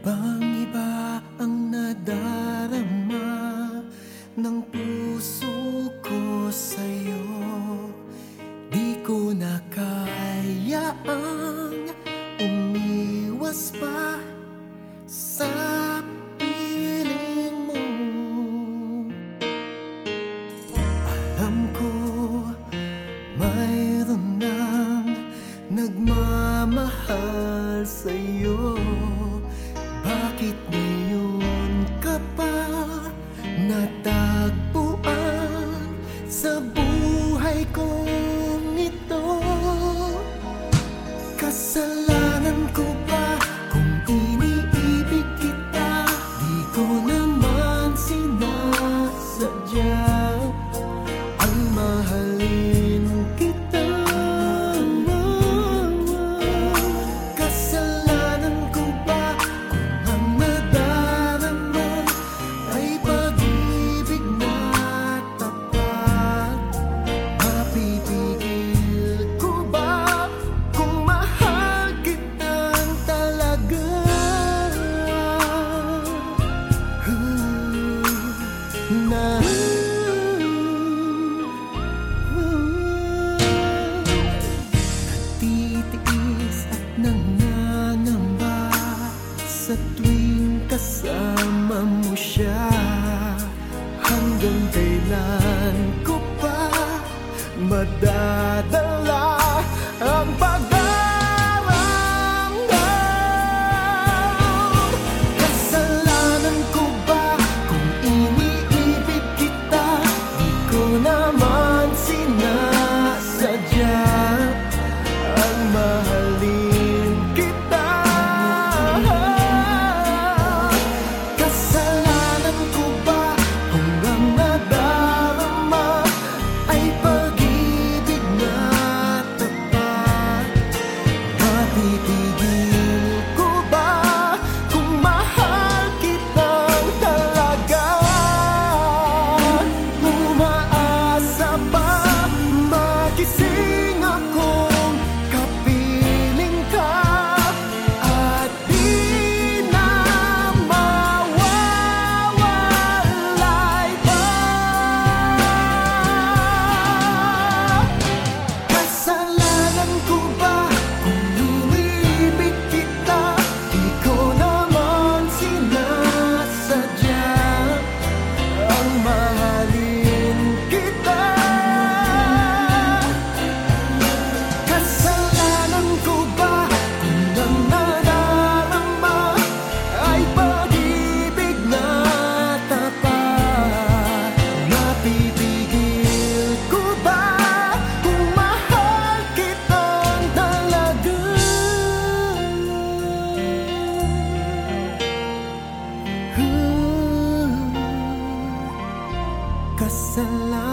Ibang-iba ang nadarama ng puso ko sa'yo. Di ko na kaya ang umiwas pa sa piling mo. Alam ko mayroon nang nagmamahal sa'yo sa buhay kong ito? Kasalanan ko ba Sa tuwing kasama mo siya Hanggang kailan ko pa madadala 在浪